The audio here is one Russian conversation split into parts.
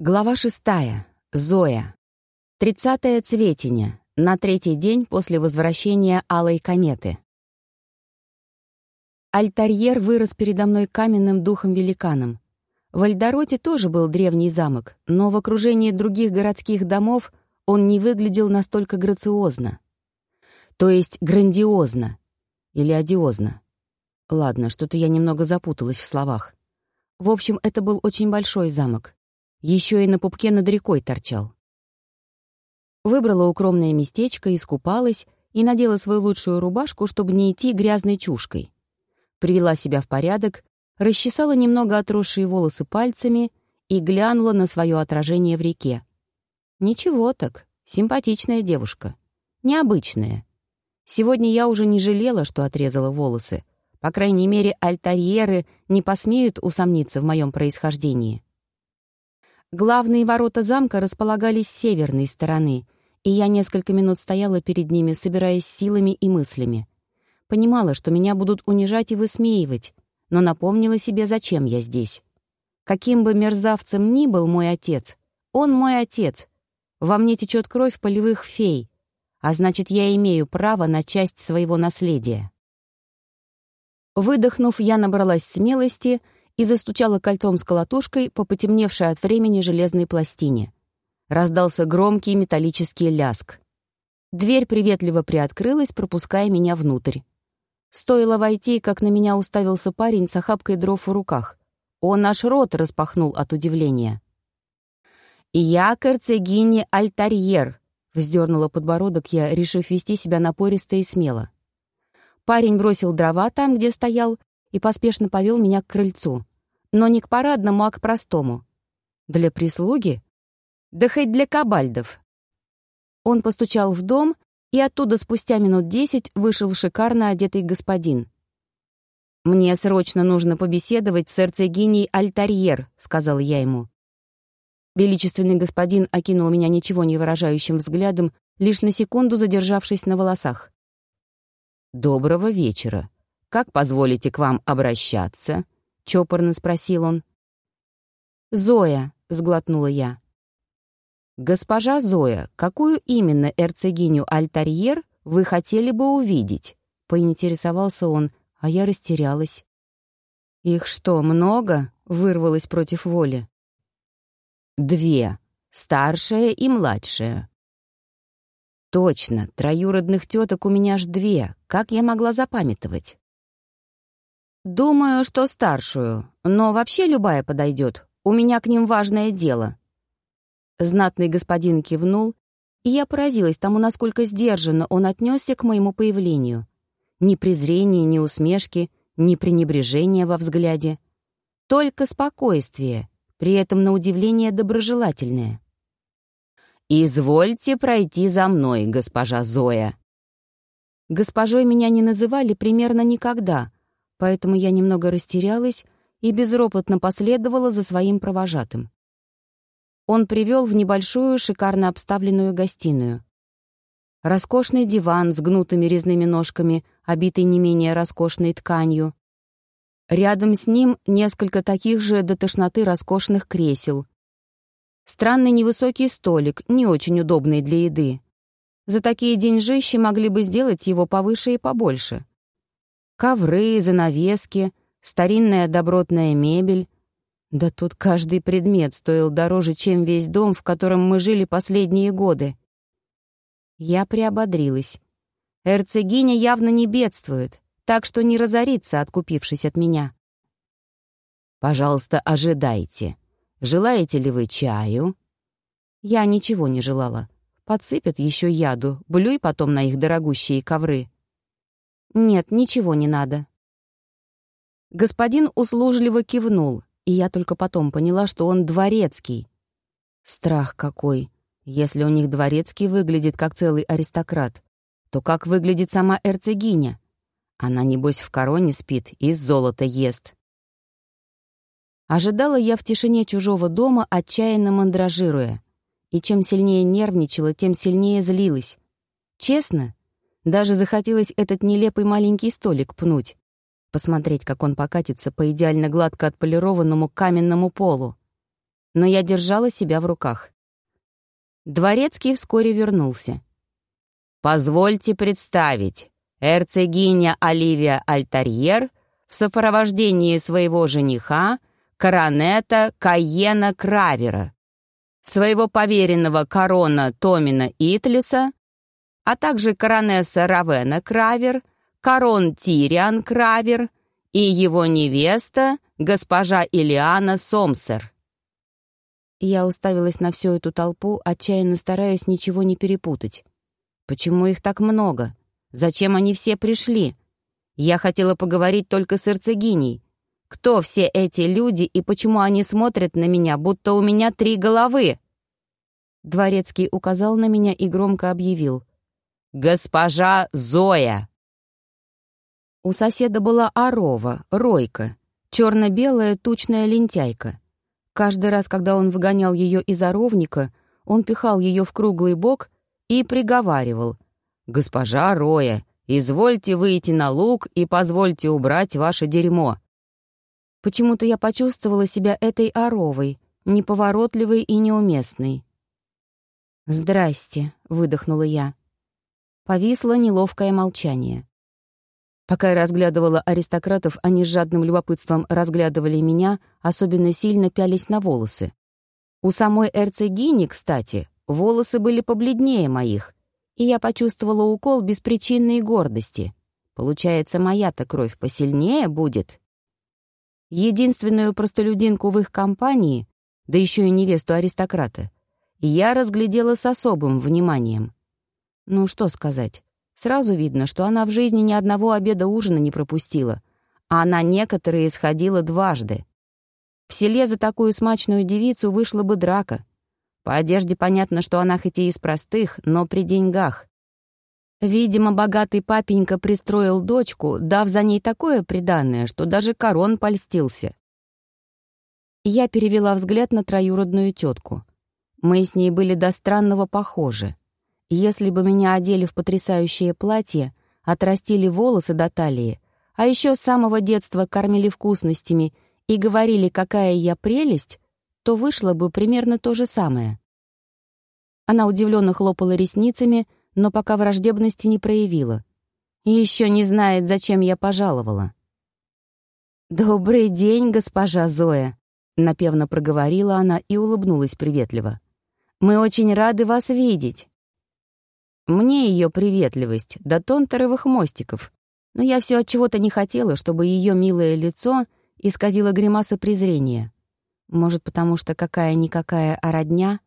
Глава шестая. Зоя. Тридцатое цветение. На третий день после возвращения Алой кометы. Альтарьер вырос передо мной каменным духом-великаном. В Альдороте тоже был древний замок, но в окружении других городских домов он не выглядел настолько грациозно. То есть грандиозно. Или одиозно. Ладно, что-то я немного запуталась в словах. В общем, это был очень большой замок, еще и на пупке над рекой торчал. Выбрала укромное местечко, искупалась и надела свою лучшую рубашку, чтобы не идти грязной чушкой. Привела себя в порядок, расчесала немного отросшие волосы пальцами и глянула на свое отражение в реке. Ничего так, симпатичная девушка. Необычная. Сегодня я уже не жалела, что отрезала волосы. По крайней мере, альтарьеры не посмеют усомниться в моем происхождении. Главные ворота замка располагались с северной стороны, и я несколько минут стояла перед ними, собираясь силами и мыслями. Понимала, что меня будут унижать и высмеивать, но напомнила себе, зачем я здесь. Каким бы мерзавцем ни был мой отец, он мой отец. Во мне течет кровь полевых фей, а значит, я имею право на часть своего наследия. Выдохнув, я набралась смелости — и застучала кольцом с колотушкой по потемневшей от времени железной пластине. Раздался громкий металлический ляск. Дверь приветливо приоткрылась, пропуская меня внутрь. Стоило войти, как на меня уставился парень с охапкой дров в руках. Он аж рот распахнул от удивления. «Я Карцегини Альтарьер», — вздернула подбородок я, решив вести себя напористо и смело. Парень бросил дрова там, где стоял, и поспешно повел меня к крыльцу. Но не к парадному, а к простому. Для прислуги? Да хоть для кабальдов. Он постучал в дом, и оттуда спустя минут десять вышел шикарно одетый господин. «Мне срочно нужно побеседовать с эрцегиней Альтарьер», — сказал я ему. Величественный господин окинул меня ничего не выражающим взглядом, лишь на секунду задержавшись на волосах. «Доброго вечера», «Как позволите к вам обращаться?» — чопорно спросил он. «Зоя», — сглотнула я. «Госпожа Зоя, какую именно эрцегиню Альтарьер вы хотели бы увидеть?» — поинтересовался он, а я растерялась. «Их что, много?» — вырвалось против воли. «Две. Старшая и младшая». «Точно, троюродных теток у меня аж две. Как я могла запамятовать?» «Думаю, что старшую, но вообще любая подойдет. У меня к ним важное дело». Знатный господин кивнул, и я поразилась тому, насколько сдержанно он отнесся к моему появлению. Ни презрения, ни усмешки, ни пренебрежения во взгляде. Только спокойствие, при этом на удивление доброжелательное. «Извольте пройти за мной, госпожа Зоя». Госпожой меня не называли примерно никогда, поэтому я немного растерялась и безропотно последовала за своим провожатым. Он привел в небольшую, шикарно обставленную гостиную. Роскошный диван с гнутыми резными ножками, обитый не менее роскошной тканью. Рядом с ним несколько таких же до тошноты роскошных кресел. Странный невысокий столик, не очень удобный для еды. За такие деньжищи могли бы сделать его повыше и побольше. Ковры, занавески, старинная добротная мебель. Да тут каждый предмет стоил дороже, чем весь дом, в котором мы жили последние годы. Я приободрилась. Эрцегиня явно не бедствует, так что не разорится, откупившись от меня. «Пожалуйста, ожидайте. Желаете ли вы чаю?» Я ничего не желала. Подсыпят еще яду, блюй потом на их дорогущие ковры. «Нет, ничего не надо». Господин услужливо кивнул, и я только потом поняла, что он дворецкий. Страх какой! Если у них дворецкий выглядит как целый аристократ, то как выглядит сама эрцегиня? Она, небось, в короне спит и золото ест. Ожидала я в тишине чужого дома, отчаянно мандражируя. И чем сильнее нервничала, тем сильнее злилась. Честно, даже захотелось этот нелепый маленький столик пнуть, посмотреть, как он покатится по идеально гладко отполированному каменному полу. но я держала себя в руках. Дворецкий вскоре вернулся. «Позвольте представить, эрцегиня Оливия Альтарьер в сопровождении своего жениха, коронета Каена Кравера, своего поверенного корона Томина Итлиса, а также коронесса Равена Кравер, корон Тириан Кравер и его невеста, госпожа Илиана Сомсер. Я уставилась на всю эту толпу, отчаянно стараясь ничего не перепутать. Почему их так много? Зачем они все пришли? Я хотела поговорить только с эрцегиней. Кто все эти люди и почему они смотрят на меня, будто у меня три головы? Дворецкий указал на меня и громко объявил. «Госпожа Зоя!» У соседа была орова, ройка, черно-белая тучная лентяйка. Каждый раз, когда он выгонял ее из оровника, он пихал ее в круглый бок и приговаривал. «Госпожа Роя, извольте выйти на луг и позвольте убрать ваше дерьмо». Почему-то я почувствовала себя этой оровой, неповоротливой и неуместной. «Здрасте», — выдохнула я. Повисло неловкое молчание. Пока я разглядывала аристократов, они с жадным любопытством разглядывали меня, особенно сильно пялись на волосы. У самой эрцегини, кстати, волосы были побледнее моих, и я почувствовала укол беспричинной гордости. Получается, моя-то кровь посильнее будет. Единственную простолюдинку в их компании, да еще и невесту аристократа, я разглядела с особым вниманием. Ну, что сказать. Сразу видно, что она в жизни ни одного обеда-ужина не пропустила, а она некоторые сходила дважды. В селе за такую смачную девицу вышла бы драка. По одежде понятно, что она хоть и из простых, но при деньгах. Видимо, богатый папенька пристроил дочку, дав за ней такое приданное, что даже корон польстился. Я перевела взгляд на троюродную тетку. Мы с ней были до странного похожи. Если бы меня одели в потрясающее платье, отрастили волосы до талии, а еще с самого детства кормили вкусностями и говорили, какая я прелесть, то вышло бы примерно то же самое. Она удивленно хлопала ресницами, но пока враждебности не проявила. Еще не знает, зачем я пожаловала. «Добрый день, госпожа Зоя», — напевно проговорила она и улыбнулась приветливо. «Мы очень рады вас видеть». Мне ее приветливость до тонтеровых мостиков, но я все от чего-то не хотела, чтобы ее милое лицо исказило гримаса презрения. Может, потому что какая-никакая а родня?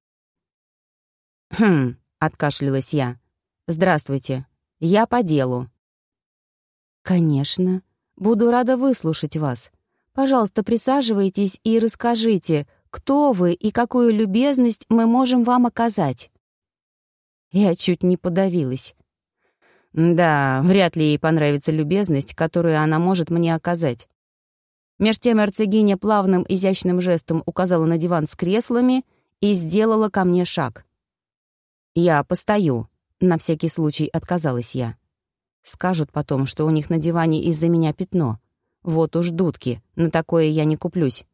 «Хм», — откашлялась я. «Здравствуйте. Я по делу». «Конечно. Буду рада выслушать вас. Пожалуйста, присаживайтесь и расскажите, кто вы и какую любезность мы можем вам оказать». Я чуть не подавилась. Да, вряд ли ей понравится любезность, которую она может мне оказать. Меж тем Эрцегиня плавным изящным жестом указала на диван с креслами и сделала ко мне шаг. «Я постою», — на всякий случай отказалась я. Скажут потом, что у них на диване из-за меня пятно. Вот уж дудки, на такое я не куплюсь.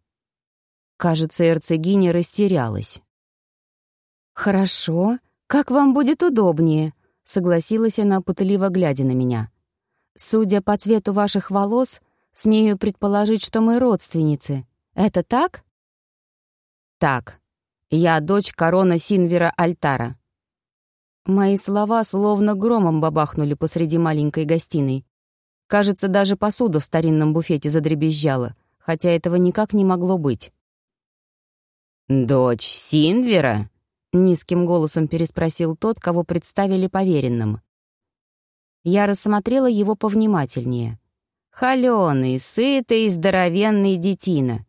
Кажется, Эрцегиня растерялась. «Хорошо», «Как вам будет удобнее», — согласилась она, пытливо глядя на меня. «Судя по цвету ваших волос, смею предположить, что мы родственницы. Это так?» «Так. Я дочь корона Синвера Альтара». Мои слова словно громом бабахнули посреди маленькой гостиной. Кажется, даже посуда в старинном буфете задребезжала, хотя этого никак не могло быть. «Дочь Синвера?» Низким голосом переспросил тот, кого представили поверенным. Я рассмотрела его повнимательнее. Холёный, сытый, здоровенный детина.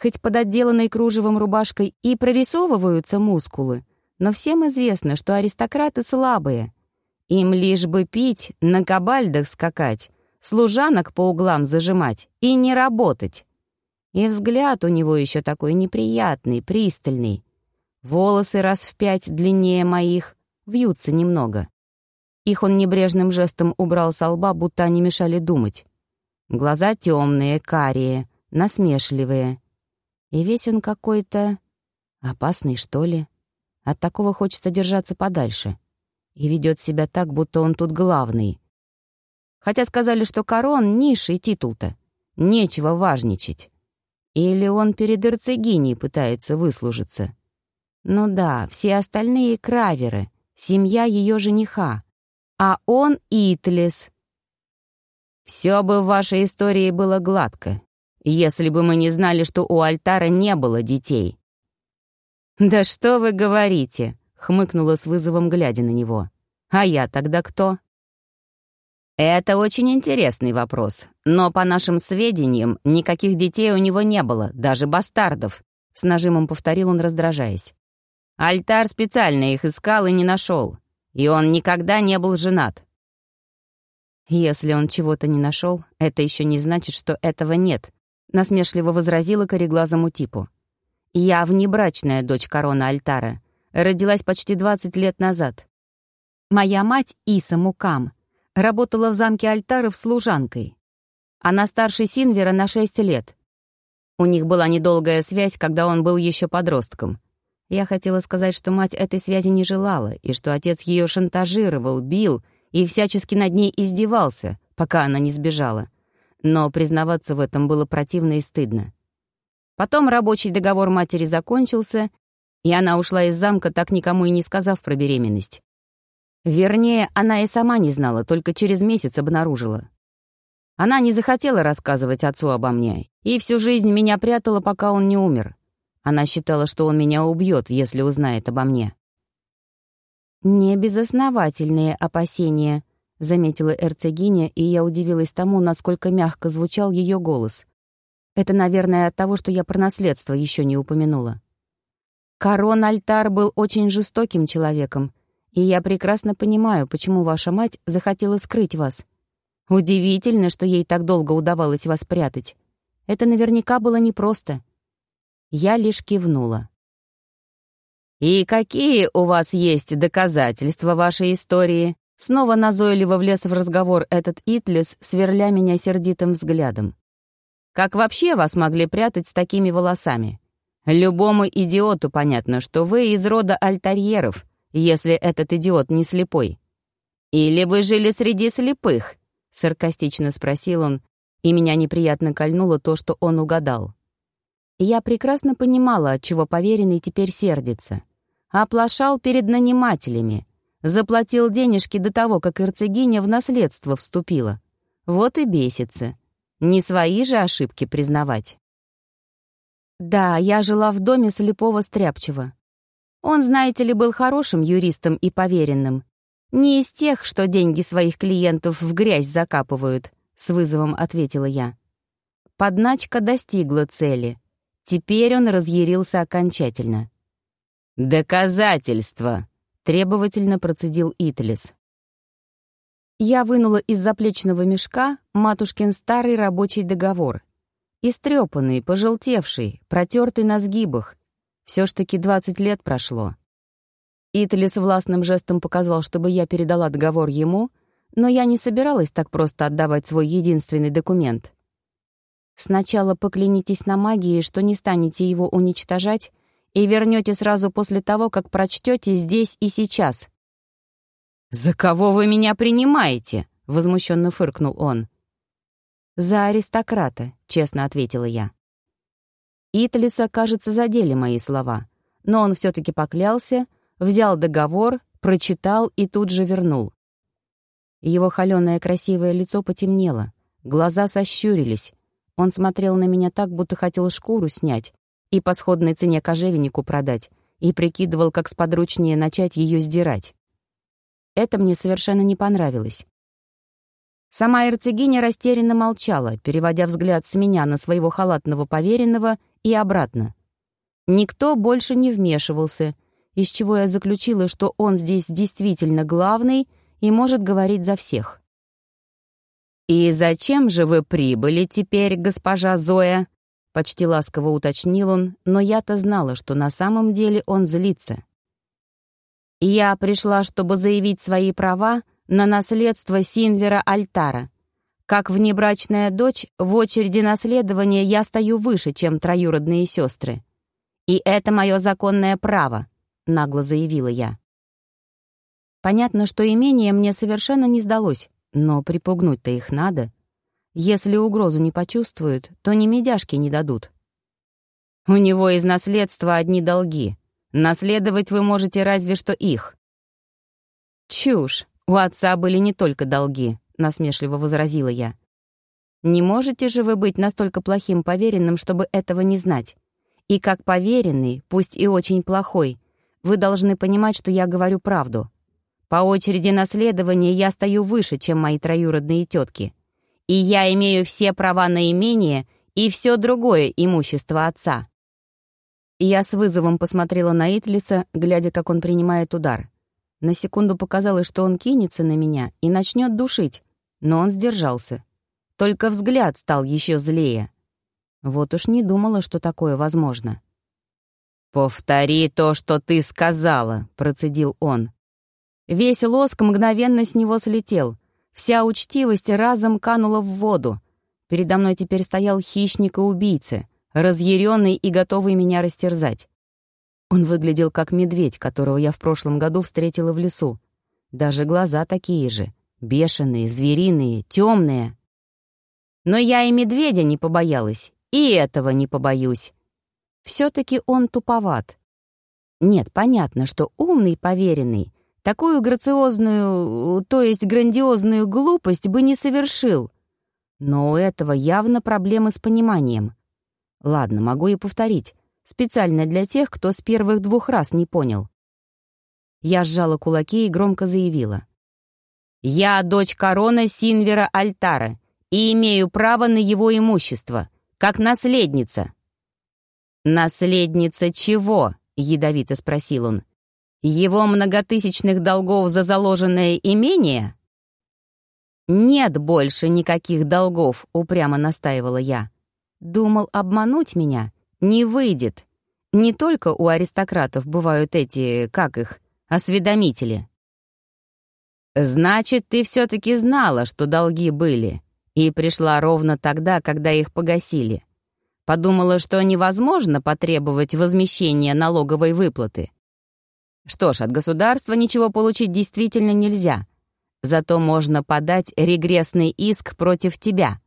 Хоть под отделанной кружевом рубашкой и прорисовываются мускулы, но всем известно, что аристократы слабые. Им лишь бы пить, на кабальдах скакать, служанок по углам зажимать и не работать. И взгляд у него еще такой неприятный, пристальный. Волосы раз в пять длиннее моих, вьются немного. Их он небрежным жестом убрал со лба, будто они мешали думать. Глаза темные, карие, насмешливые. И весь он какой-то Опасный, что ли? От такого хочется держаться подальше. И ведет себя так, будто он тут главный. Хотя сказали, что корон — низший титул-то. Нечего важничать. Или он перед Эрцегиней пытается выслужиться. Ну да, все остальные — краверы, семья ее жениха. А он — Итлис. Все бы в вашей истории было гладко, если бы мы не знали, что у Альтара не было детей. «Да что вы говорите?» — хмыкнула с вызовом, глядя на него. «А я тогда кто?» «Это очень интересный вопрос, но, по нашим сведениям, никаких детей у него не было, даже бастардов», — с нажимом повторил он, раздражаясь. «Альтар специально их искал и не нашел, и он никогда не был женат». «Если он чего-то не нашел, это еще не значит, что этого нет», — насмешливо возразила кореглазому типу. «Я внебрачная дочь корона Альтара. Родилась почти 20 лет назад. Моя мать, Иса Мукам, работала в замке Альтаров служанкой. Она старше Синвера на 6 лет. У них была недолгая связь, когда он был еще подростком. Я хотела сказать, что мать этой связи не желала, и что отец ее шантажировал, бил и всячески над ней издевался, пока она не сбежала но признаваться в этом было противно и стыдно. Потом рабочий договор матери закончился, и она ушла из замка, так никому и не сказав про беременность. Вернее, она и сама не знала, только через месяц обнаружила. Она не захотела рассказывать отцу обо мне, и всю жизнь меня прятала, пока он не умер. Она считала, что он меня убьет, если узнает обо мне. «Небезосновательные опасения», — заметила эрцегиня, и я удивилась тому, насколько мягко звучал ее голос. Это, наверное, от того, что я про наследство еще не упомянула. Корон Альтар был очень жестоким человеком, и я прекрасно понимаю, почему ваша мать захотела скрыть вас. Удивительно, что ей так долго удавалось вас прятать. Это наверняка было непросто. Я лишь кивнула. «И какие у вас есть доказательства вашей истории?» Снова назойливо влез в разговор этот Итлис, сверля меня сердитым взглядом. «Как вообще вас могли прятать с такими волосами? Любому идиоту понятно, что вы из рода альтарьеров, если этот идиот не слепой. Или вы жили среди слепых?» — саркастично спросил он, и меня неприятно кольнуло то, что он угадал. Я прекрасно понимала, от чего поверенный теперь сердится. Оплошал перед нанимателями — Заплатил денежки до того, как эрцегиня в наследство вступила. Вот и бесится. Не свои же ошибки признавать. Да, я жила в доме слепого Стряпчего. Он, знаете ли, был хорошим юристом и поверенным. Не из тех, что деньги своих клиентов в грязь закапывают, с вызовом ответила я. Подначка достигла цели. Теперь он разъярился окончательно. «Доказательства!» Требовательно процедил Итлис. Я вынула из заплечного мешка матушкин старый рабочий договор. Истрепанный, пожелтевший, протертый на сгибах. Все ж таки двадцать лет прошло. Итлис властным жестом показал, чтобы я передала договор ему, но я не собиралась так просто отдавать свой единственный документ. Сначала поклянитесь на магии, что не станете его уничтожать, и вернете сразу после того, как прочтете здесь и сейчас». «За кого вы меня принимаете?» — возмущенно фыркнул он. «За аристократа», — честно ответила я. Итлиса, кажется, задели мои слова, но он все-таки поклялся, взял договор, прочитал и тут же вернул. Его холеное красивое лицо потемнело, глаза сощурились. Он смотрел на меня так, будто хотел шкуру снять, и по сходной цене кожевеннику продать, и прикидывал, как сподручнее начать ее сдирать. Это мне совершенно не понравилось. Сама эрцегиня растерянно молчала, переводя взгляд с меня на своего халатного поверенного и обратно. Никто больше не вмешивался, из чего я заключила, что он здесь действительно главный и может говорить за всех. «И зачем же вы прибыли теперь, госпожа Зоя?» Почти ласково уточнил он, но я-то знала, что на самом деле он злится. «Я пришла, чтобы заявить свои права на наследство Синвера Альтара. Как внебрачная дочь, в очереди наследования я стою выше, чем троюродные сестры. И это мое законное право», — нагло заявила я. Понятно, что имение мне совершенно не сдалось, но припугнуть-то их надо. Если угрозу не почувствуют, то ни медяшки не дадут. У него из наследства одни долги. Наследовать вы можете разве что их. Чушь. У отца были не только долги, насмешливо возразила я. Не можете же вы быть настолько плохим поверенным, чтобы этого не знать. И как поверенный, пусть и очень плохой, вы должны понимать, что я говорю правду. По очереди наследования я стою выше, чем мои троюродные тетки. И я имею все права на имение и все другое имущество отца. Я с вызовом посмотрела на Итлица, глядя, как он принимает удар. На секунду показалось, что он кинется на меня и начнет душить, но он сдержался. Только взгляд стал еще злее. Вот уж не думала, что такое возможно. «Повтори то, что ты сказала», — процедил он. Весь лоск мгновенно с него слетел. Вся учтивость разом канула в воду. Передо мной теперь стоял хищник и убийца, разъяренный и готовый меня растерзать. Он выглядел как медведь, которого я в прошлом году встретила в лесу. Даже глаза такие же, бешеные, звериные, темные. Но я и медведя не побоялась, и этого не побоюсь. Все-таки он туповат. Нет, понятно, что умный, поверенный, Такую грациозную, то есть грандиозную глупость бы не совершил. Но у этого явно проблемы с пониманием. Ладно, могу и повторить. Специально для тех, кто с первых двух раз не понял. Я сжала кулаки и громко заявила. «Я дочь корона Синвера Альтара и имею право на его имущество, как наследница». «Наследница чего?» — ядовито спросил он. Его многотысячных долгов за заложенное имение? «Нет больше никаких долгов», — упрямо настаивала я. «Думал обмануть меня? Не выйдет. Не только у аристократов бывают эти, как их, осведомители». «Значит, ты все-таки знала, что долги были, и пришла ровно тогда, когда их погасили. Подумала, что невозможно потребовать возмещения налоговой выплаты. Что ж, от государства ничего получить действительно нельзя. Зато можно подать регрессный иск против тебя.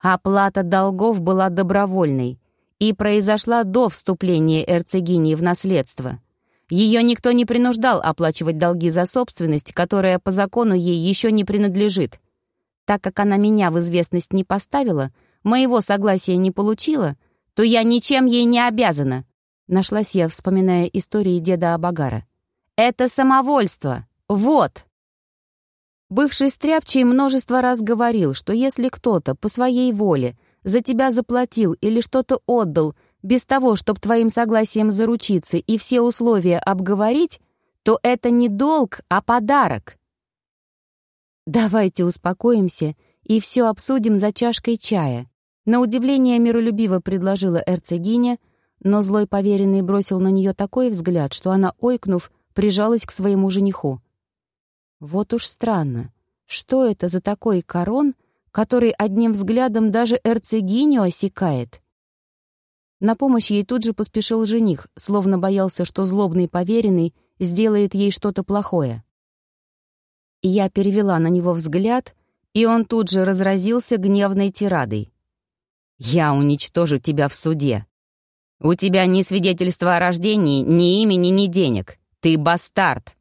Оплата долгов была добровольной и произошла до вступления эрцегинии в наследство. Ее никто не принуждал оплачивать долги за собственность, которая по закону ей еще не принадлежит. Так как она меня в известность не поставила, моего согласия не получила, то я ничем ей не обязана, Нашлась я, вспоминая истории деда Абагара. «Это самовольство! Вот!» Бывший стряпчий множество раз говорил, что если кто-то по своей воле за тебя заплатил или что-то отдал без того, чтобы твоим согласием заручиться и все условия обговорить, то это не долг, а подарок. Давайте успокоимся и все обсудим за чашкой чая. На удивление миролюбиво предложила эрцегиня, но злой поверенный бросил на нее такой взгляд, что она, ойкнув, прижалась к своему жениху. Вот уж странно. Что это за такой корон, который одним взглядом даже эрцегиню осекает? На помощь ей тут же поспешил жених, словно боялся, что злобный поверенный сделает ей что-то плохое. Я перевела на него взгляд, и он тут же разразился гневной тирадой. «Я уничтожу тебя в суде. У тебя ни свидетельства о рождении, ни имени, ни денег. Ты бастард.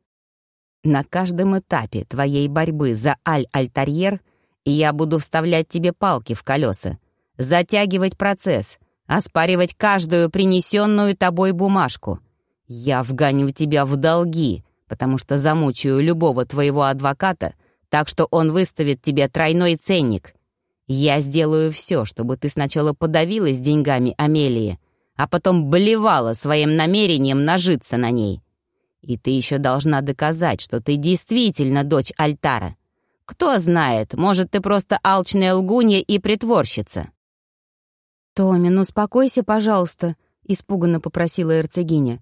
На каждом этапе твоей борьбы за Аль-Альтарьер я буду вставлять тебе палки в колеса, затягивать процесс, оспаривать каждую принесенную тобой бумажку. Я вгоню тебя в долги, потому что замучаю любого твоего адвоката, так что он выставит тебе тройной ценник. Я сделаю все, чтобы ты сначала подавилась деньгами Амелии, а потом блевала своим намерением нажиться на ней. И ты еще должна доказать, что ты действительно дочь Альтара. Кто знает, может, ты просто алчная лгунья и притворщица». «Томин, успокойся, пожалуйста», — испуганно попросила эрцегиня.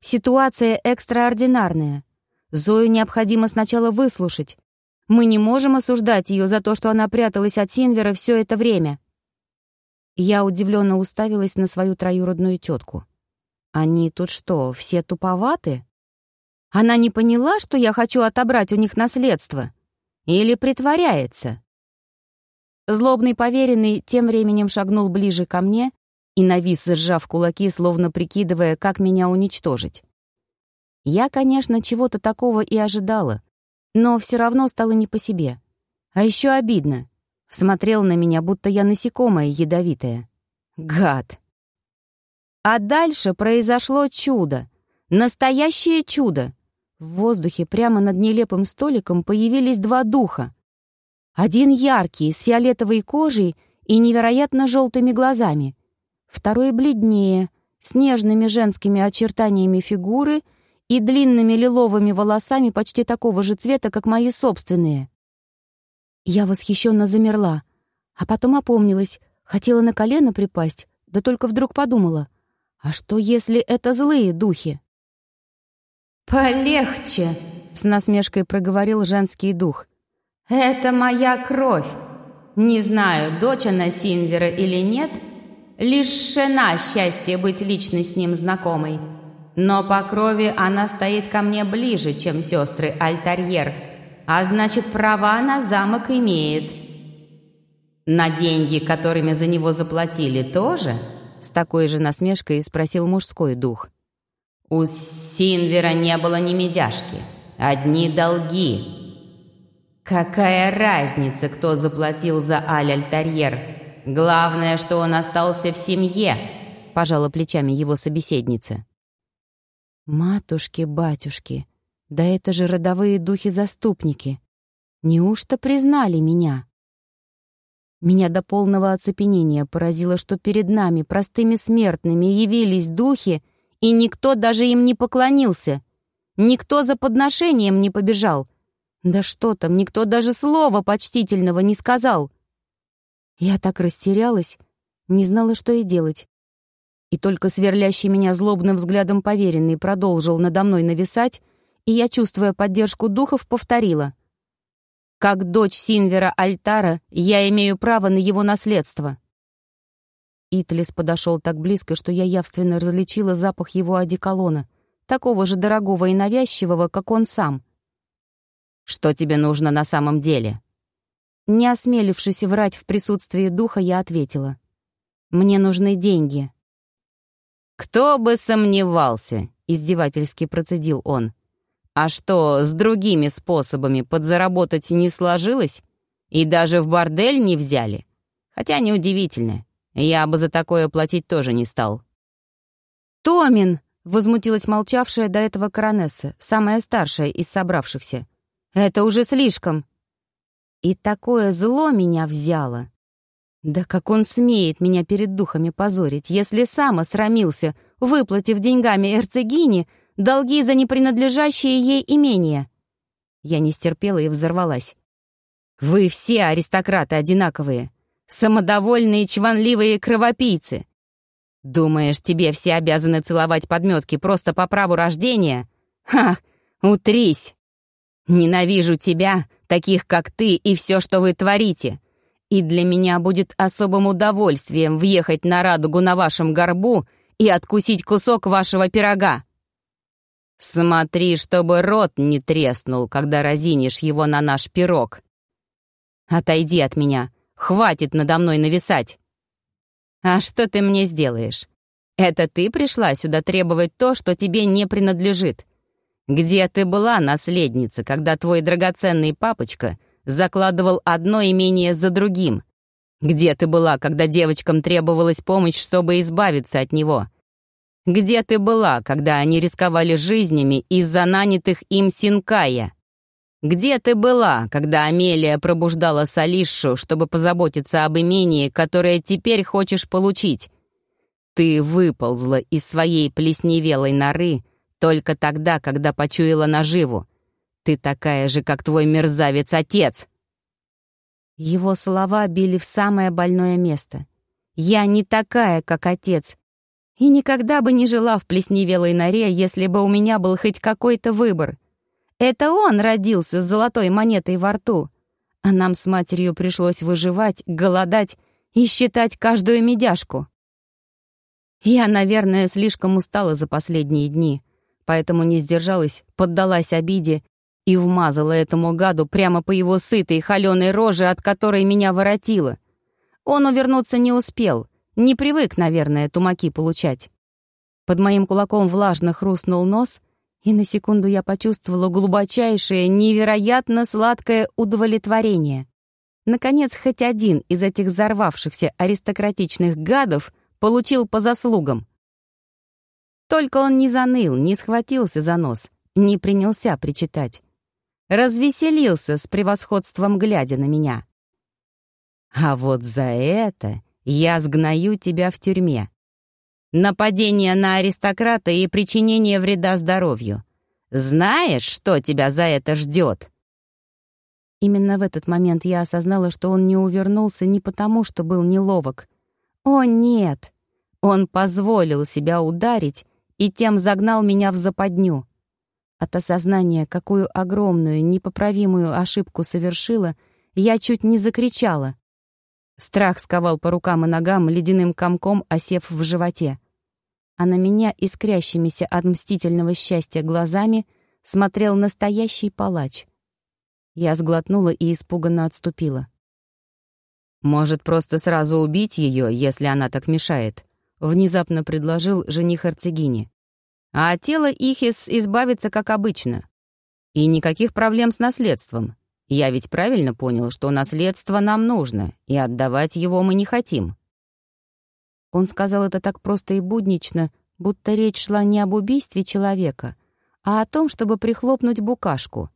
«Ситуация экстраординарная. Зою необходимо сначала выслушать. Мы не можем осуждать ее за то, что она пряталась от Синвера все это время». Я удивленно уставилась на свою троюродную тетку. Они тут что, все туповаты? Она не поняла, что я хочу отобрать у них наследство? Или притворяется? Злобный поверенный тем временем шагнул ближе ко мне и навис, сжав кулаки, словно прикидывая, как меня уничтожить. Я, конечно, чего-то такого и ожидала, но все равно стало не по себе. А еще обидно. Смотрел на меня, будто я насекомое ядовитое. Гад. А дальше произошло чудо. Настоящее чудо. В воздухе прямо над нелепым столиком появились два духа. Один яркий, с фиолетовой кожей и невероятно желтыми глазами. Второй бледнее, с нежными женскими очертаниями фигуры и длинными лиловыми волосами почти такого же цвета, как мои собственные. Я восхищенно замерла, а потом опомнилась, хотела на колено припасть, да только вдруг подумала, а что, если это злые духи? «Полегче», — с насмешкой проговорил женский дух. «Это моя кровь. Не знаю, дочь она Синвера или нет, лишена счастья быть лично с ним знакомой. Но по крови она стоит ко мне ближе, чем сестры Альтарьер, а значит, права на замок имеет. На деньги, которыми за него заплатили, тоже?» С такой же насмешкой спросил мужской дух. «У Синвера не было ни медяшки, одни долги». «Какая разница, кто заплатил за Аль-Альтарьер? Главное, что он остался в семье», — пожала плечами его собеседница. «Матушки-батюшки, да это же родовые духи-заступники. Неужто признали меня?» Меня до полного оцепенения поразило, что перед нами, простыми смертными, явились духи, и никто даже им не поклонился. Никто за подношением не побежал. Да что там, никто даже слова почтительного не сказал. Я так растерялась, не знала, что и делать. И только сверлящий меня злобным взглядом поверенный продолжил надо мной нависать, и я, чувствуя поддержку духов, повторила. «Как дочь Синвера Альтара, я имею право на его наследство». Итлис подошел так близко, что я явственно различила запах его одеколона, такого же дорогого и навязчивого, как он сам. «Что тебе нужно на самом деле?» Не осмелившись врать в присутствии духа, я ответила. «Мне нужны деньги». «Кто бы сомневался!» — издевательски процедил он. А что, с другими способами подзаработать не сложилось? И даже в бордель не взяли? Хотя неудивительно. Я бы за такое платить тоже не стал. «Томин!» — возмутилась молчавшая до этого коронесса, самая старшая из собравшихся. «Это уже слишком!» И такое зло меня взяло. Да как он смеет меня перед духами позорить, если сам осрамился, выплатив деньгами эрцегине долги за непринадлежащее ей имение. Я не стерпела и взорвалась. «Вы все аристократы одинаковые, самодовольные чванливые кровопийцы. Думаешь, тебе все обязаны целовать подметки просто по праву рождения? Ха, утрись! Ненавижу тебя, таких как ты и все, что вы творите. И для меня будет особым удовольствием въехать на радугу на вашем горбу и откусить кусок вашего пирога. Смотри, чтобы рот не треснул, когда разинишь его на наш пирог. Отойди от меня, хватит надо мной нависать. А что ты мне сделаешь? Это ты пришла сюда требовать то, что тебе не принадлежит. Где ты была, наследница, когда твой драгоценный папочка закладывал одно имение за другим? Где ты была, когда девочкам требовалась помощь, чтобы избавиться от него? Где ты была, когда они рисковали жизнями из-за нанятых им Синкая? Где ты была, когда Амелия пробуждала Салишу, чтобы позаботиться об имении, которое теперь хочешь получить? Ты выползла из своей плесневелой норы только тогда, когда почуяла наживу. Ты такая же, как твой мерзавец-отец. Его слова били в самое больное место. Я не такая, как отец, и никогда бы не жила в плесневелой норе, если бы у меня был хоть какой-то выбор. Это он родился с золотой монетой во рту. А нам с матерью пришлось выживать, голодать и считать каждую медяшку. Я, наверное, слишком устала за последние дни, поэтому не сдержалась, поддалась обиде и вмазала этому гаду прямо по его сытой холеной роже, от которой меня воротило. Он увернуться не успел, не привык, наверное, тумаки получать. Под моим кулаком влажно хрустнул нос, и на секунду я почувствовала глубочайшее, невероятно сладкое удовлетворение. Наконец, хоть один из этих взорвавшихся аристократичных гадов получил по заслугам. Только он не заныл, не схватился за нос, не принялся причитать. Развеселился с превосходством, глядя на меня. «А вот за это я сгною тебя в тюрьме. Нападение на аристократа и причинение вреда здоровью. Знаешь, что тебя за это ждет?» Именно в этот момент я осознала, что он не увернулся не потому, что был неловок. О, нет! Он позволил себя ударить и тем загнал меня в западню. От осознания, какую огромную, непоправимую ошибку совершила, я чуть не закричала. Страх сковал по рукам и ногам, ледяным комком осев в животе. А на меня, искрящимися от мстительного счастья глазами, смотрел настоящий палач. Я сглотнула и испуганно отступила. «Может, просто сразу убить ее, если она так мешает?» — внезапно предложил жених Арцегини. «А тело Ихис избавится, как обычно. И никаких проблем с наследством. Я ведь правильно понял, что наследство нам нужно, и отдавать его мы не хотим». Он сказал это так просто и буднично, будто речь шла не об убийстве человека, а о том, чтобы прихлопнуть букашку.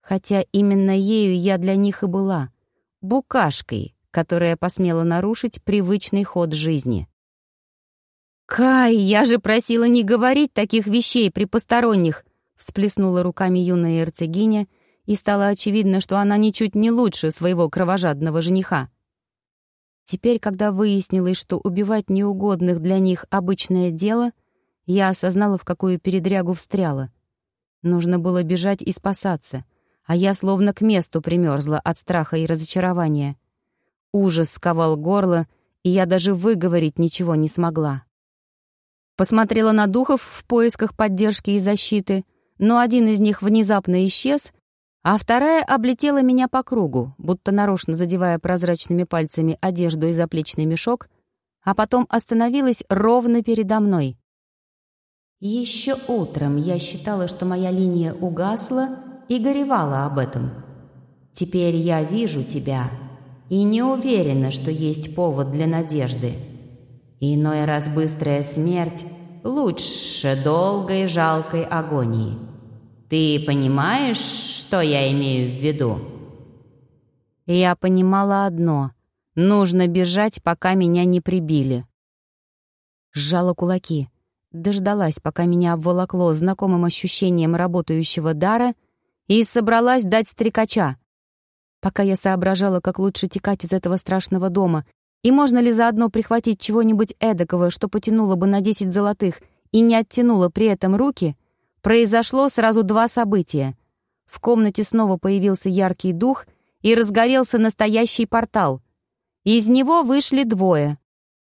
Хотя именно ею я для них и была. Букашкой, которая посмела нарушить привычный ход жизни. «Кай, я же просила не говорить таких вещей при посторонних!» всплеснула руками юная эрцегиня — и стало очевидно, что она ничуть не лучше своего кровожадного жениха. Теперь, когда выяснилось, что убивать неугодных для них обычное дело, я осознала, в какую передрягу встряла. Нужно было бежать и спасаться, а я словно к месту примерзла от страха и разочарования. Ужас сковал горло, и я даже выговорить ничего не смогла. Посмотрела на духов в поисках поддержки и защиты, но один из них внезапно исчез, а вторая облетела меня по кругу, будто нарочно задевая прозрачными пальцами одежду и заплечный мешок, а потом остановилась ровно передо мной. Еще утром я считала, что моя линия угасла и горевала об этом. Теперь я вижу тебя и не уверена, что есть повод для надежды. Иной раз быстрая смерть лучше долгой жалкой агонии. Ты понимаешь, что я имею в виду?» Я понимала одно — нужно бежать, пока меня не прибили. Сжала кулаки, дождалась, пока меня обволокло знакомым ощущением работающего дара и собралась дать стрекача. Пока я соображала, как лучше текать из этого страшного дома и можно ли заодно прихватить чего-нибудь эдакого, что потянуло бы на десять золотых и не оттянуло при этом руки, произошло сразу два события. В комнате снова появился яркий дух и разгорелся настоящий портал. Из него вышли двое.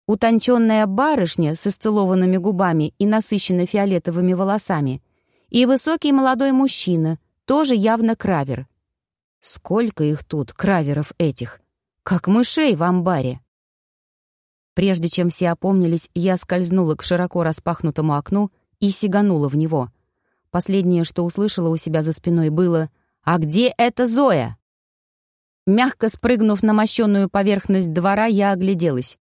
Утонченная барышня с исцелованными губами и насыщенно фиолетовыми волосами и высокий молодой мужчина, тоже явно кравер. Сколько их тут, краверов этих? Как мышей в амбаре. Прежде чем все опомнились, я скользнула к широко распахнутому окну и сиганула в него — Последнее, что услышала у себя за спиной, было «А где эта Зоя?» Мягко спрыгнув на мощенную поверхность двора, я огляделась.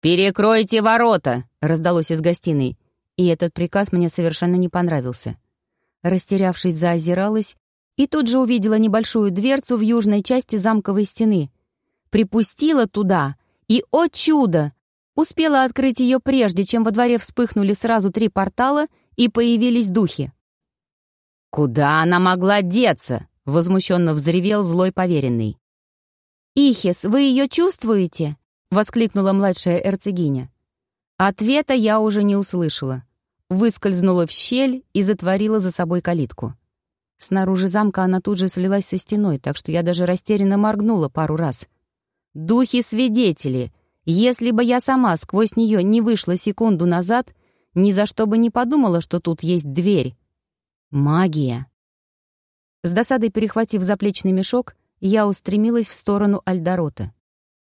«Перекройте ворота!» — раздалось из гостиной. И этот приказ мне совершенно не понравился. Растерявшись, заозиралась и тут же увидела небольшую дверцу в южной части замковой стены. Припустила туда и, о чудо, успела открыть ее прежде, чем во дворе вспыхнули сразу три портала и появились духи. «Куда она могла деться?» — возмущенно взревел злой поверенный. «Ихис, вы ее чувствуете?» — воскликнула младшая эрцегиня. Ответа я уже не услышала. Выскользнула в щель и затворила за собой калитку. Снаружи замка она тут же слилась со стеной, так что я даже растерянно моргнула пару раз. «Духи-свидетели! Если бы я сама сквозь нее не вышла секунду назад, ни за что бы не подумала, что тут есть дверь. Магия. С досадой перехватив заплечный мешок, я устремилась в сторону Альдорота.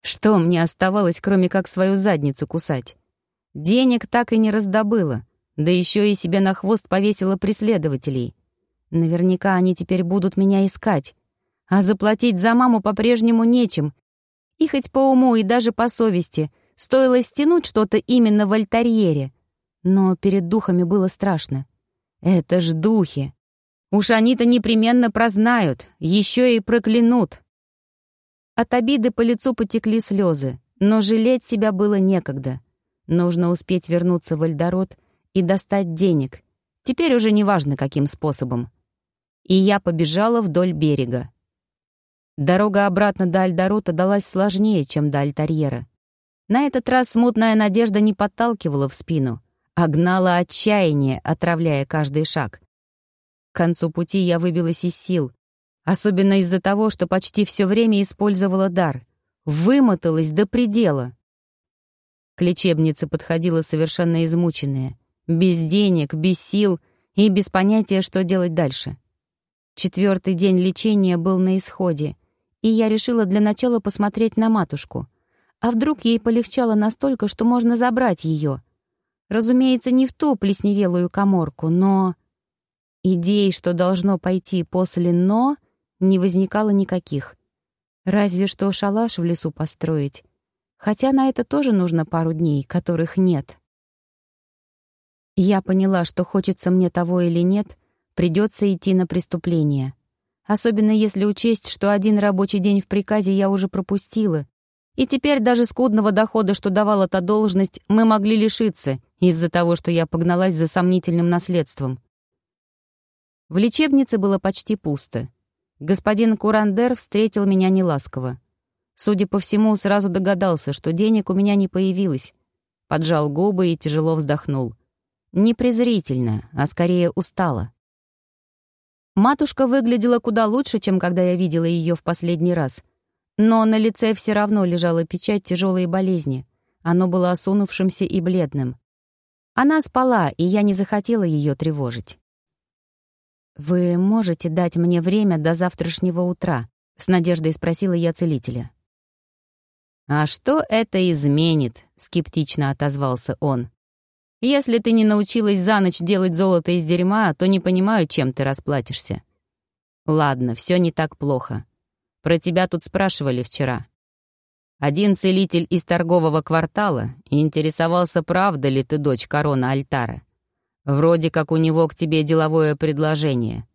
Что мне оставалось, кроме как свою задницу кусать? Денег так и не раздобыла, да еще и себе на хвост повесила преследователей. Наверняка они теперь будут меня искать. А заплатить за маму по-прежнему нечем. И хоть по уму и даже по совести стоило стянуть что-то именно в альтерьере. Но перед духами было страшно. Это ж духи. Уж они-то непременно прознают, еще и проклянут. От обиды по лицу потекли слезы, но жалеть себя было некогда. Нужно успеть вернуться в Эльдород и достать денег. Теперь уже неважно, каким способом. И я побежала вдоль берега. Дорога обратно до Альдорота далась сложнее, чем до Альтарьера. На этот раз смутная надежда не подталкивала в спину, а гнала отчаяние, отравляя каждый шаг. К концу пути я выбилась из сил, особенно из-за того, что почти все время использовала дар. Вымоталась до предела. К лечебнице подходила совершенно измученная, без денег, без сил и без понятия, что делать дальше. Четвертый день лечения был на исходе, и я решила для начала посмотреть на матушку. А вдруг ей полегчало настолько, что можно забрать ее? Разумеется, не в ту плесневелую коморку, но... Идей, что должно пойти после «но», не возникало никаких. Разве что шалаш в лесу построить. Хотя на это тоже нужно пару дней, которых нет. Я поняла, что хочется мне того или нет, придется идти на преступление — Особенно если учесть, что один рабочий день в приказе я уже пропустила. И теперь даже скудного дохода, что давала та должность, мы могли лишиться из-за того, что я погналась за сомнительным наследством. В лечебнице было почти пусто. Господин Курандер встретил меня неласково. Судя по всему, сразу догадался, что денег у меня не появилось. Поджал губы и тяжело вздохнул. Не презрительно, а скорее устало. Матушка выглядела куда лучше, чем когда я видела ее в последний раз. Но на лице все равно лежала печать тяжелой болезни. Оно было осунувшимся и бледным. Она спала, и я не захотела ее тревожить. «Вы можете дать мне время до завтрашнего утра?» — с надеждой спросила я целителя. «А что это изменит?» — скептично отозвался он. Если ты не научилась за ночь делать золото из дерьма, то не понимаю, чем ты расплатишься. Ладно, все не так плохо. Про тебя тут спрашивали вчера. Один целитель из торгового квартала интересовался, правда ли ты дочь корона Альтара. Вроде как у него к тебе деловое предложение.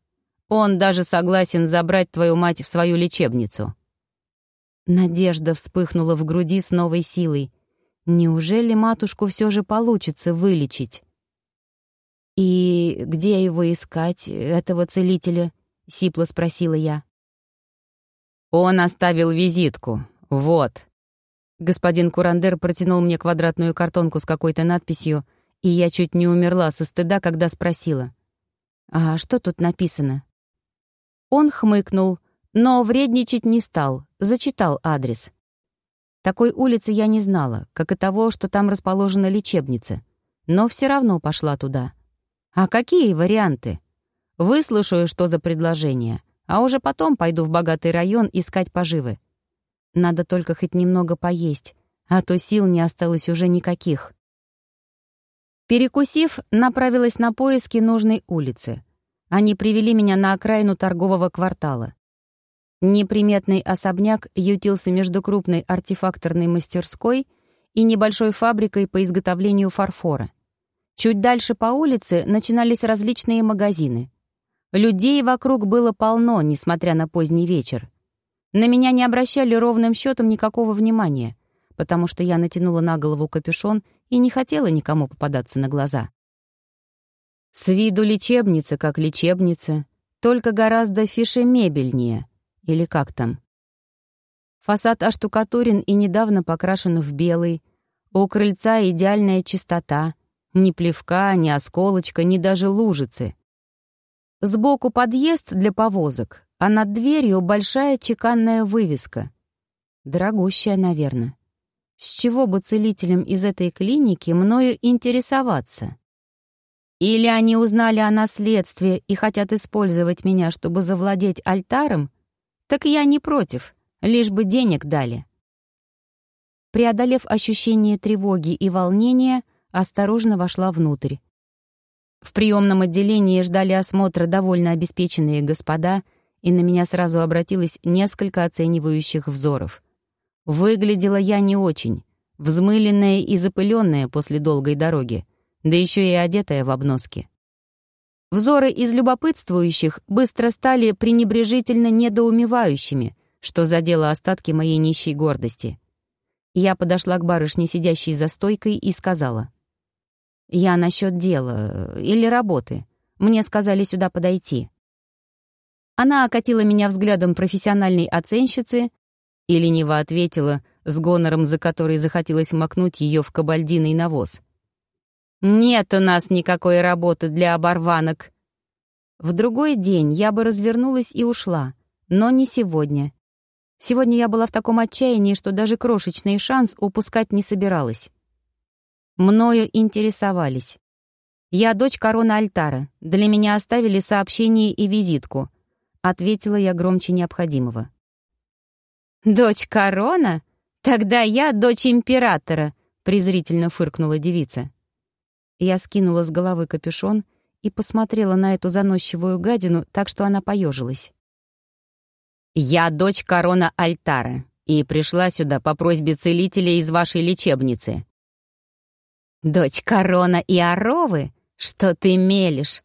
Он даже согласен забрать твою мать в свою лечебницу. Надежда вспыхнула в груди с новой силой, Неужели матушку все же получится вылечить? «И где его искать, этого целителя?» — сипло спросила я. «Он оставил визитку. Вот». Господин Курандер протянул мне квадратную картонку с какой-то надписью, и я чуть не умерла со стыда, когда спросила. «А что тут написано?» Он хмыкнул, но вредничать не стал, зачитал адрес. Такой улицы я не знала, как и того, что там расположена лечебница, но все равно пошла туда. А какие варианты? Выслушаю, что за предложение, а уже потом пойду в богатый район искать поживы. Надо только хоть немного поесть, а то сил не осталось уже никаких. Перекусив, направилась на поиски нужной улицы. Они привели меня на окраину торгового квартала. Неприметный особняк ютился между крупной артефакторной мастерской и небольшой фабрикой по изготовлению фарфора. Чуть дальше по улице начинались различные магазины. Людей вокруг было полно, несмотря на поздний вечер. На меня не обращали ровным счетом никакого внимания, потому что я натянула на голову капюшон и не хотела никому попадаться на глаза. С виду лечебница как лечебница, только гораздо фишемебельнее — или как там? Фасад оштукатурен и недавно покрашен в белый. У крыльца идеальная чистота. Ни плевка, ни осколочка, ни даже лужицы. Сбоку подъезд для повозок, а над дверью большая чеканная вывеска. Дорогущая, наверное. С чего бы целителям из этой клиники мною интересоваться? Или они узнали о наследстве и хотят использовать меня, чтобы завладеть альтаром? Так я не против, лишь бы денег дали. Преодолев ощущение тревоги и волнения, осторожно вошла внутрь. В приемном отделении ждали осмотра довольно обеспеченные господа, и на меня сразу обратилось несколько оценивающих взоров. Выглядела я не очень, взмыленная и запыленная после долгой дороги, да еще и одетая в обноски. Взоры из любопытствующих быстро стали пренебрежительно недоумевающими, что задело остатки моей нищей гордости. Я подошла к барышне, сидящей за стойкой, и сказала. «Я насчет дела или работы. Мне сказали сюда подойти». Она окатила меня взглядом профессиональной оценщицы и лениво ответила с гонором, за который захотелось макнуть ее в кабальдиный навоз. «Нет у нас никакой работы для оборванок». В другой день я бы развернулась и ушла, но не сегодня. Сегодня я была в таком отчаянии, что даже крошечный шанс упускать не собиралась. Мною интересовались. Я дочь корона Альтара. Для меня оставили сообщение и визитку. Ответила я громче необходимого. «Дочь корона? Тогда я дочь императора», презрительно фыркнула девица. Я скинула с головы капюшон и посмотрела на эту заносчивую гадину так, что она поежилась. «Я дочь корона Альтара и пришла сюда по просьбе целителя из вашей лечебницы». «Дочь корона и Оровы? Что ты мелешь?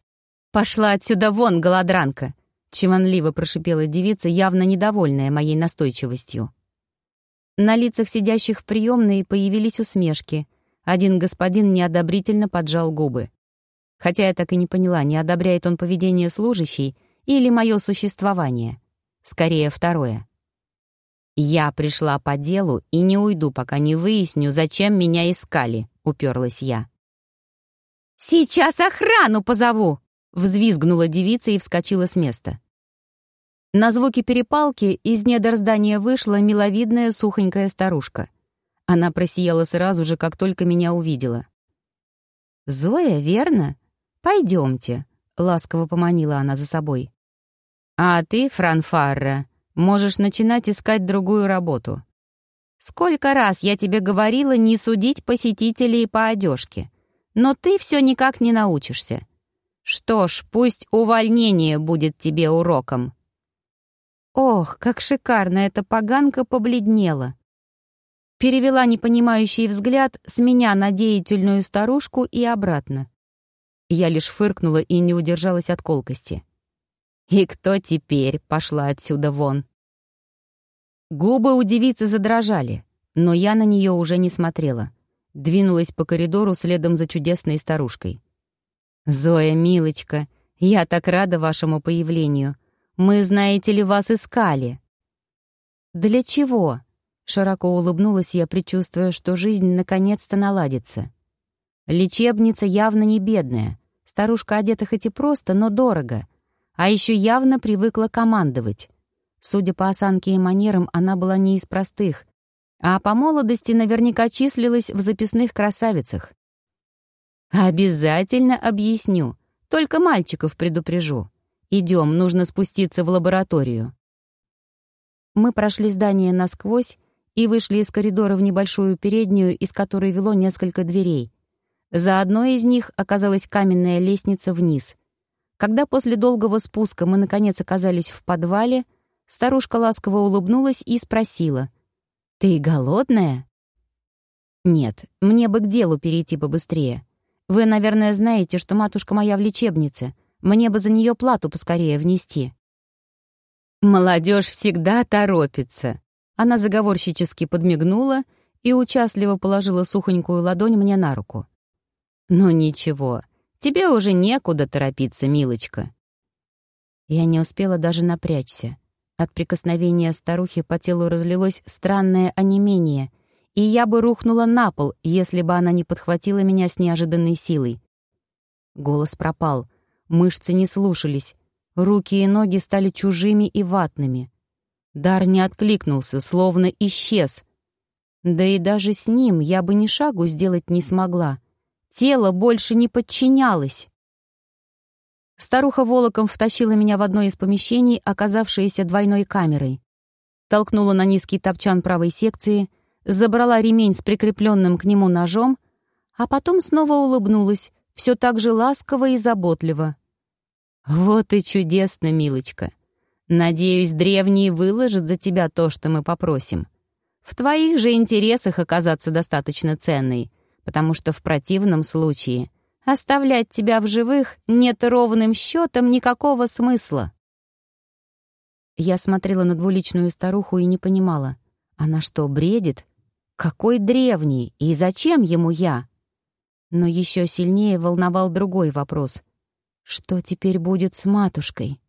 Пошла отсюда вон, голодранка!» Чеванливо прошипела девица, явно недовольная моей настойчивостью. На лицах сидящих в приемной появились усмешки. Один господин неодобрительно поджал губы. Хотя я так и не поняла, не одобряет он поведение служащей или мое существование. Скорее, второе. «Я пришла по делу и не уйду, пока не выясню, зачем меня искали», — уперлась я. «Сейчас охрану позову!» — взвизгнула девица и вскочила с места. На звуки перепалки из недр здания вышла миловидная сухонькая старушка. Она просияла сразу же, как только меня увидела. «Зоя, верно? Пойдемте», — ласково поманила она за собой. А ты, Франфарра, можешь начинать искать другую работу. Сколько раз я тебе говорила не судить посетителей по одежке, но ты все никак не научишься. Что ж, пусть увольнение будет тебе уроком. Ох, как шикарно эта поганка побледнела. Перевела непонимающий взгляд с меня на деятельную старушку и обратно. Я лишь фыркнула и не удержалась от колкости. И кто теперь пошла отсюда вон? Губы у девицы задрожали, но я на нее уже не смотрела. Двинулась по коридору следом за чудесной старушкой. «Зоя, милочка, я так рада вашему появлению. Мы, знаете ли, вас искали». «Для чего?» Широко улыбнулась я, предчувствуя, что жизнь наконец-то наладится. Лечебница явно не бедная. Старушка одета хоть и просто, но дорого. А еще явно привыкла командовать. Судя по осанке и манерам, она была не из простых, а по молодости наверняка числилась в записных красавицах. «Обязательно объясню, только мальчиков предупрежу. Идем, нужно спуститься в лабораторию». Мы прошли здание насквозь и вышли из коридора в небольшую переднюю, из которой вело несколько дверей. За одной из них оказалась каменная лестница вниз — когда после долгого спуска мы, наконец, оказались в подвале, старушка ласково улыбнулась и спросила. «Ты голодная?» «Нет, мне бы к делу перейти побыстрее. Вы, наверное, знаете, что матушка моя в лечебнице. Мне бы за нее плату поскорее внести». «Молодежь всегда торопится». Она заговорщически подмигнула и участливо положила сухонькую ладонь мне на руку. «Ну ничего, Тебе уже некуда торопиться, милочка». Я не успела даже напрячься. От прикосновения старухи по телу разлилось странное онемение, и я бы рухнула на пол, если бы она не подхватила меня с неожиданной силой. Голос пропал, мышцы не слушались, руки и ноги стали чужими и ватными. Дар не откликнулся, словно исчез. Да и даже с ним я бы ни шагу сделать не смогла. Тело больше не подчинялось. Старуха волоком втащила меня в одно из помещений, оказавшееся двойной камерой. Толкнула на низкий топчан правой секции, забрала ремень с прикрепленным к нему ножом, а потом снова улыбнулась, все так же ласково и заботливо. «Вот и чудесно, милочка. Надеюсь, древние выложат за тебя то, что мы попросим. В твоих же интересах оказаться достаточно ценной, потому что в противном случае оставлять тебя в живых нет ровным счетом никакого смысла». Я смотрела на двуличную старуху и не понимала, она что, бредит? Какой древний и зачем ему я? Но еще сильнее волновал другой вопрос. Что теперь будет с матушкой?